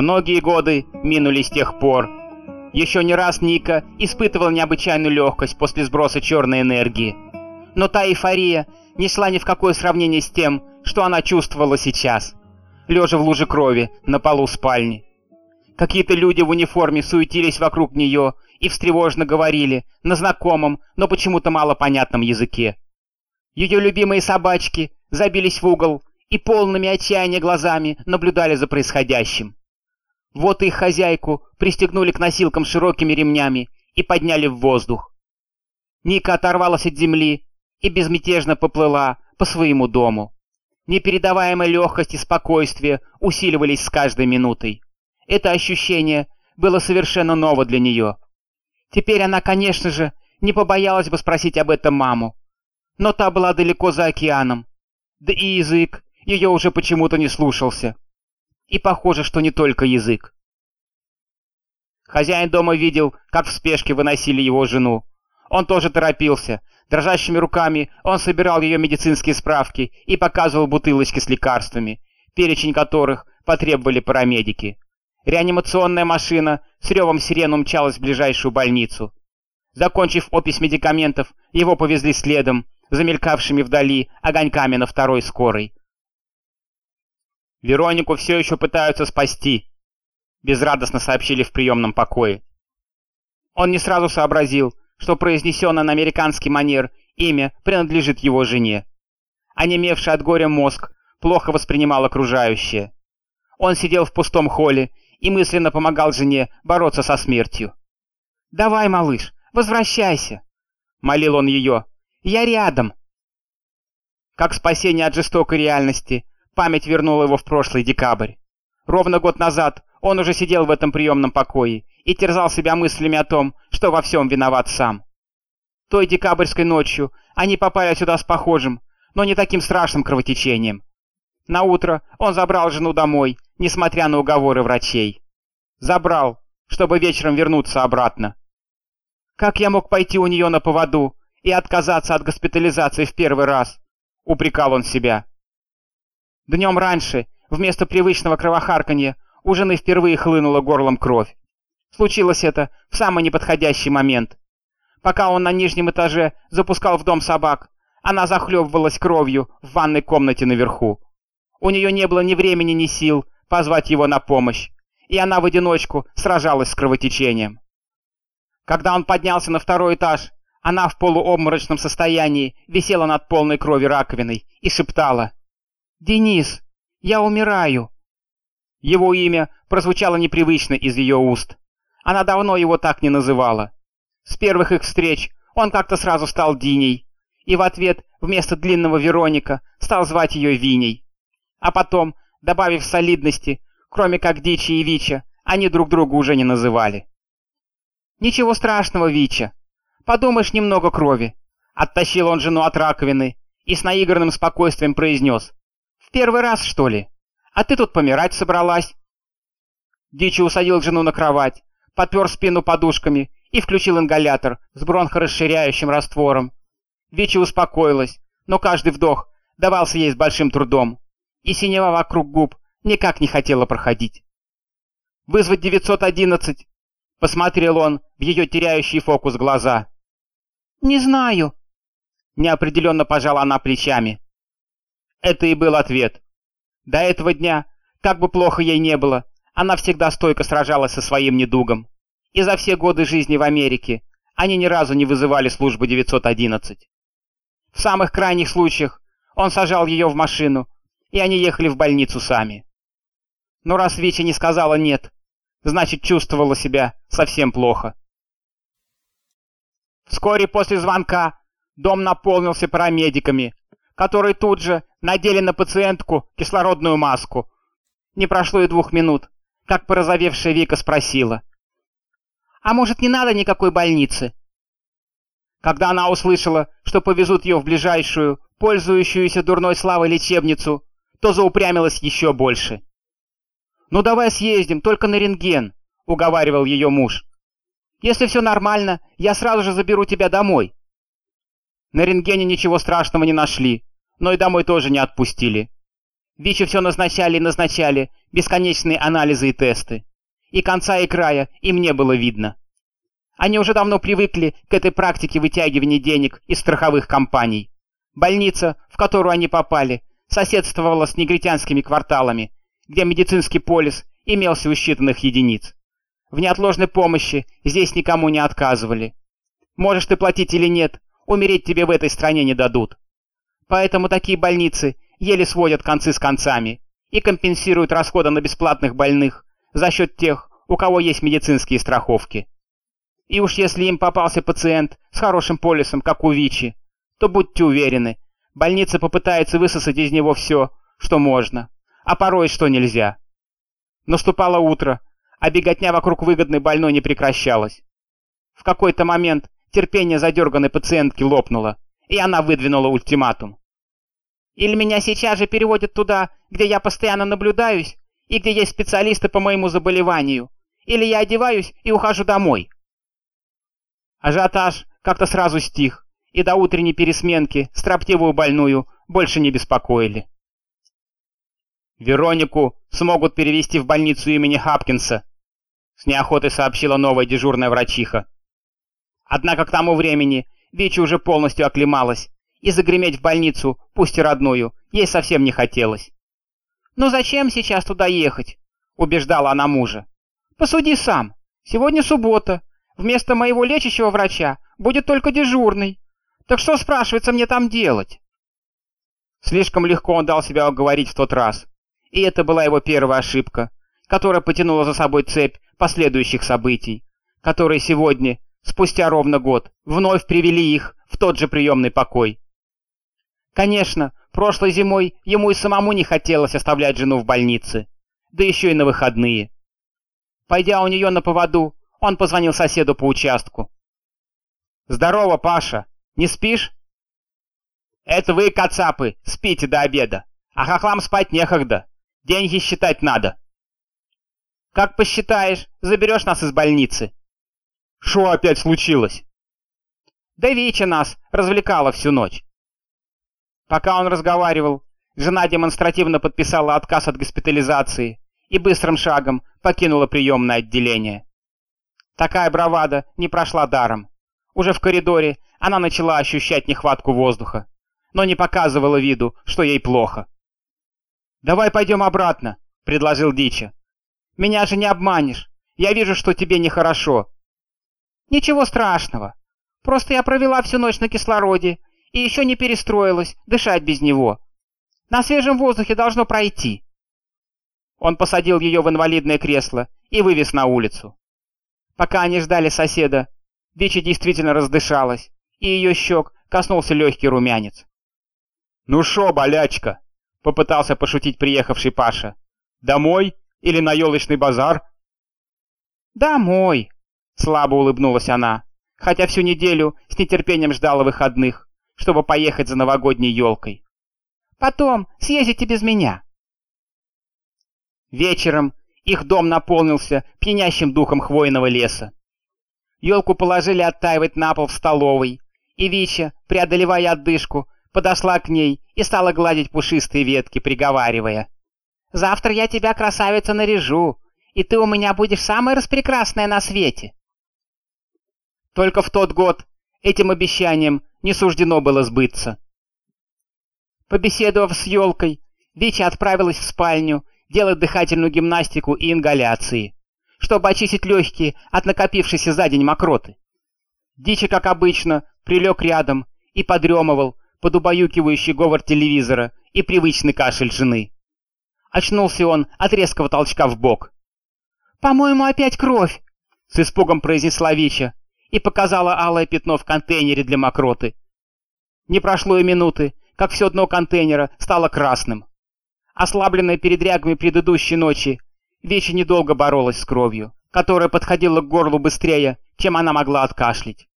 Многие годы минули с тех пор. Еще не раз Ника испытывал необычайную легкость после сброса черной энергии. Но та эйфория не шла ни в какое сравнение с тем, что она чувствовала сейчас, лежа в луже крови на полу спальни. Какие-то люди в униформе суетились вокруг нее и встревоженно говорили на знакомом, но почему-то малопонятном языке. Ее любимые собачки забились в угол и полными отчаяния глазами наблюдали за происходящим. Вот их хозяйку пристегнули к носилкам широкими ремнями и подняли в воздух. Ника оторвалась от земли и безмятежно поплыла по своему дому. Непередаваемая легкость и спокойствие усиливались с каждой минутой. Это ощущение было совершенно ново для нее. Теперь она, конечно же, не побоялась бы спросить об этом маму. Но та была далеко за океаном. Да и язык ее уже почему-то не слушался. И похоже, что не только язык. Хозяин дома видел, как в спешке выносили его жену. Он тоже торопился. Дрожащими руками он собирал ее медицинские справки и показывал бутылочки с лекарствами, перечень которых потребовали парамедики. Реанимационная машина с ревом сирен умчалась в ближайшую больницу. Закончив опись медикаментов, его повезли следом, замелькавшими вдали огоньками на второй скорой. Веронику все еще пытаются спасти», — безрадостно сообщили в приемном покое. Он не сразу сообразил, что произнесенное на американский манер имя принадлежит его жене. Онемевший от горя мозг плохо воспринимал окружающее. Он сидел в пустом холле и мысленно помогал жене бороться со смертью. «Давай, малыш, возвращайся!» — молил он ее. «Я рядом!» Как спасение от жестокой реальности, Память вернула его в прошлый декабрь. Ровно год назад он уже сидел в этом приемном покое и терзал себя мыслями о том, что во всем виноват сам. Той декабрьской ночью они попали сюда с похожим, но не таким страшным кровотечением. На утро он забрал жену домой, несмотря на уговоры врачей. Забрал, чтобы вечером вернуться обратно. Как я мог пойти у нее на поводу и отказаться от госпитализации в первый раз? Упрекал он себя. Днем раньше, вместо привычного кровохарканья, у жены впервые хлынула горлом кровь. Случилось это в самый неподходящий момент. Пока он на нижнем этаже запускал в дом собак, она захлебывалась кровью в ванной комнате наверху. У нее не было ни времени, ни сил позвать его на помощь, и она в одиночку сражалась с кровотечением. Когда он поднялся на второй этаж, она в полуобморочном состоянии висела над полной крови раковиной и шептала «Денис, я умираю!» Его имя прозвучало непривычно из ее уст. Она давно его так не называла. С первых их встреч он как-то сразу стал Диней, и в ответ вместо длинного Вероника стал звать ее Виней. А потом, добавив солидности, кроме как Дичи и Вича, они друг друга уже не называли. «Ничего страшного, Вича. Подумаешь, немного крови». Оттащил он жену от раковины и с наигранным спокойствием произнес. Первый раз, что ли? А ты тут помирать собралась?» Дичи усадил жену на кровать, подпер спину подушками и включил ингалятор с бронхорасширяющим раствором. Вичи успокоилась, но каждый вдох давался ей с большим трудом, и синева вокруг губ никак не хотела проходить. «Вызвать 911?» — посмотрел он в ее теряющий фокус глаза. «Не знаю», — неопределенно пожала она плечами. Это и был ответ. До этого дня, как бы плохо ей не было, она всегда стойко сражалась со своим недугом. И за все годы жизни в Америке они ни разу не вызывали службу 911. В самых крайних случаях он сажал ее в машину, и они ехали в больницу сами. Но раз Вича не сказала «нет», значит чувствовала себя совсем плохо. Вскоре после звонка дом наполнился парамедиками, которые тут же надели на пациентку кислородную маску. Не прошло и двух минут, как порозовевшая Вика спросила. «А может, не надо никакой больницы?» Когда она услышала, что повезут ее в ближайшую, пользующуюся дурной славой лечебницу, то заупрямилась еще больше. «Ну давай съездим, только на рентген», — уговаривал ее муж. «Если все нормально, я сразу же заберу тебя домой». На рентгене ничего страшного не нашли, но и домой тоже не отпустили. Вичу все назначали и назначали бесконечные анализы и тесты. И конца и края им не было видно. Они уже давно привыкли к этой практике вытягивания денег из страховых компаний. Больница, в которую они попали, соседствовала с негритянскими кварталами, где медицинский полис имелся у считанных единиц. В неотложной помощи здесь никому не отказывали. Можешь ты платить или нет, умереть тебе в этой стране не дадут. Поэтому такие больницы еле сводят концы с концами и компенсируют расходы на бесплатных больных за счет тех, у кого есть медицинские страховки. И уж если им попался пациент с хорошим полисом, как у ВИЧи, то будьте уверены, больница попытается высосать из него все, что можно, а порой что нельзя. Наступало утро, а беготня вокруг выгодной больной не прекращалась. В какой-то момент терпение задерганной пациентки лопнуло, и она выдвинула ультиматум. «Или меня сейчас же переводят туда, где я постоянно наблюдаюсь, и где есть специалисты по моему заболеванию, или я одеваюсь и ухожу домой». Ажиотаж как-то сразу стих, и до утренней пересменки строптивую больную больше не беспокоили. Веронику смогут перевести в больницу имени Хапкинса, с неохотой сообщила новая дежурная врачиха. Однако к тому времени Вичи уже полностью оклемалась, и загреметь в больницу, пусть и родную, ей совсем не хотелось. «Ну зачем сейчас туда ехать?» — убеждала она мужа. «Посуди сам. Сегодня суббота. Вместо моего лечащего врача будет только дежурный. Так что, спрашивается, мне там делать?» Слишком легко он дал себя уговорить в тот раз. И это была его первая ошибка, которая потянула за собой цепь последующих событий, которые сегодня, спустя ровно год, вновь привели их в тот же приемный покой. Конечно, прошлой зимой ему и самому не хотелось оставлять жену в больнице, да еще и на выходные. Пойдя у нее на поводу, он позвонил соседу по участку. «Здорово, Паша! Не спишь?» «Это вы, кацапы, спите до обеда, а хохлам спать некогда. Деньги считать надо». Как посчитаешь, заберешь нас из больницы. Что опять случилось? Да Вича нас развлекала всю ночь. Пока он разговаривал, жена демонстративно подписала отказ от госпитализации и быстрым шагом покинула приемное отделение. Такая бравада не прошла даром. Уже в коридоре она начала ощущать нехватку воздуха, но не показывала виду, что ей плохо. «Давай пойдем обратно», — предложил Дича. Меня же не обманешь. Я вижу, что тебе нехорошо». «Ничего страшного. Просто я провела всю ночь на кислороде и еще не перестроилась дышать без него. На свежем воздухе должно пройти». Он посадил ее в инвалидное кресло и вывез на улицу. Пока они ждали соседа, Бича действительно раздышалась, и ее щек коснулся легкий румянец. «Ну шо, болячка?» — попытался пошутить приехавший Паша. «Домой?» Или на елочный базар?» «Домой», — слабо улыбнулась она, хотя всю неделю с нетерпением ждала выходных, чтобы поехать за новогодней елкой. «Потом съездите без меня». Вечером их дом наполнился пьянящим духом хвойного леса. Елку положили оттаивать на пол в столовой, и Вича, преодолевая отдышку, подошла к ней и стала гладить пушистые ветки, приговаривая — Завтра я тебя, красавица, наряжу, и ты у меня будешь самая распрекрасная на свете. Только в тот год этим обещанием не суждено было сбыться. Побеседовав с елкой, Вича отправилась в спальню делать дыхательную гимнастику и ингаляции, чтобы очистить легкие от накопившейся за день мокроты. Дичи, как обычно, прилег рядом и подремывал под убаюкивающий говор телевизора и привычный кашель жены. Очнулся он от резкого толчка в бок. «По-моему, опять кровь!» — с испугом произнесла Вича и показала алое пятно в контейнере для мокроты. Не прошло и минуты, как все дно контейнера стало красным. Ослабленная передрягами предыдущей ночи, Вича недолго боролась с кровью, которая подходила к горлу быстрее, чем она могла откашлять.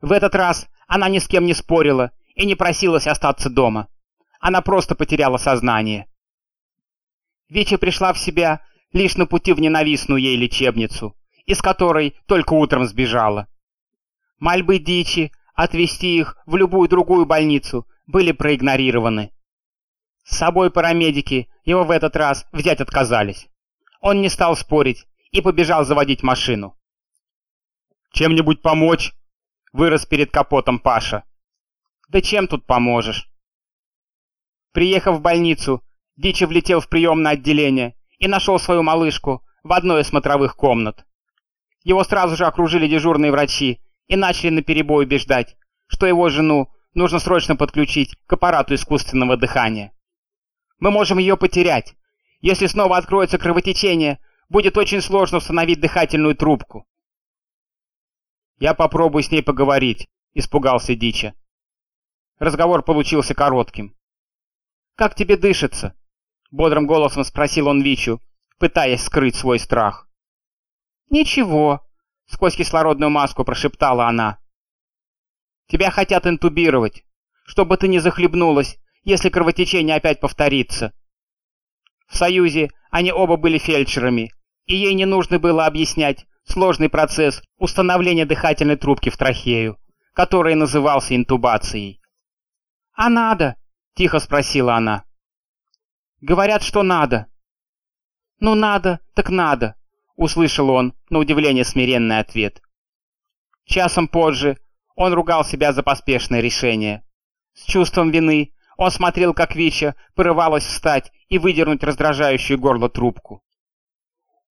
В этот раз она ни с кем не спорила и не просилась остаться дома. Она просто потеряла сознание. Вича пришла в себя лишь на пути в ненавистную ей лечебницу, из которой только утром сбежала. Мольбы Дичи отвезти их в любую другую больницу были проигнорированы. С собой парамедики его в этот раз взять отказались. Он не стал спорить и побежал заводить машину. «Чем-нибудь помочь?» — вырос перед капотом Паша. «Да чем тут поможешь?» Приехав в больницу, Дичи влетел в приемное отделение и нашел свою малышку в одной из смотровых комнат. Его сразу же окружили дежурные врачи и начали наперебой убеждать, что его жену нужно срочно подключить к аппарату искусственного дыхания. Мы можем ее потерять. Если снова откроется кровотечение, будет очень сложно установить дыхательную трубку. «Я попробую с ней поговорить», — испугался Дича. Разговор получился коротким. «Как тебе дышится?» — бодрым голосом спросил он Вичу, пытаясь скрыть свой страх. «Ничего», — сквозь кислородную маску прошептала она. «Тебя хотят интубировать, чтобы ты не захлебнулась, если кровотечение опять повторится». В Союзе они оба были фельдшерами, и ей не нужно было объяснять сложный процесс установления дыхательной трубки в трахею, который назывался интубацией. «А надо?» — тихо спросила она. «Говорят, что надо». «Ну надо, так надо», — услышал он, на удивление смиренный ответ. Часом позже он ругал себя за поспешное решение. С чувством вины он смотрел, как Вича порывалась встать и выдернуть раздражающую горло трубку.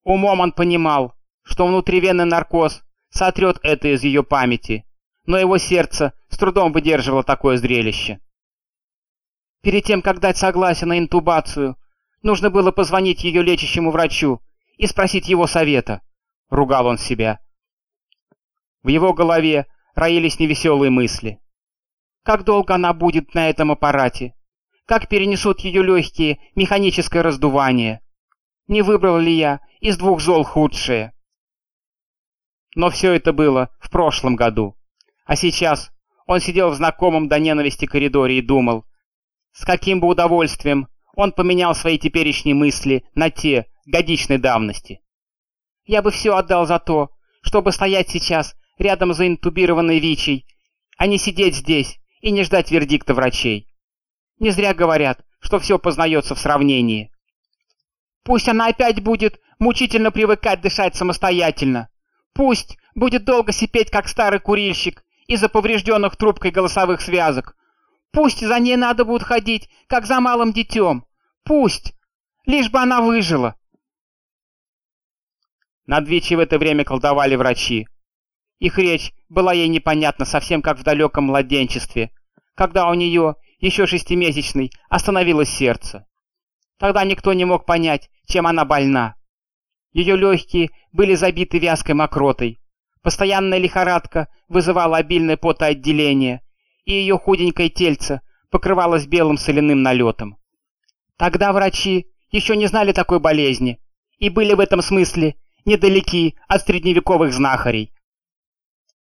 Умом он понимал, что внутривенный наркоз сотрет это из ее памяти, но его сердце с трудом выдерживало такое зрелище. Перед тем, как дать согласие на интубацию, нужно было позвонить ее лечащему врачу и спросить его совета, — ругал он себя. В его голове роились невеселые мысли. Как долго она будет на этом аппарате? Как перенесут ее легкие механическое раздувание? Не выбрал ли я из двух зол худшее? Но все это было в прошлом году. А сейчас он сидел в знакомом до ненависти коридоре и думал, с каким бы удовольствием он поменял свои теперешние мысли на те годичной давности. Я бы все отдал за то, чтобы стоять сейчас рядом за интубированной Вичей, а не сидеть здесь и не ждать вердикта врачей. Не зря говорят, что все познается в сравнении. Пусть она опять будет мучительно привыкать дышать самостоятельно. Пусть будет долго сипеть, как старый курильщик, из-за поврежденных трубкой голосовых связок. Пусть за ней надо будет ходить, как за малым детем. Пусть. Лишь бы она выжила. Над Вичи в это время колдовали врачи. Их речь была ей непонятна, совсем как в далеком младенчестве, когда у нее, еще шестимесячной, остановилось сердце. Тогда никто не мог понять, чем она больна. Ее легкие были забиты вязкой мокротой. Постоянная лихорадка вызывала обильное потоотделение, и ее худенькое тельце покрывалось белым соляным налетом. Тогда врачи еще не знали такой болезни и были в этом смысле недалеки от средневековых знахарей.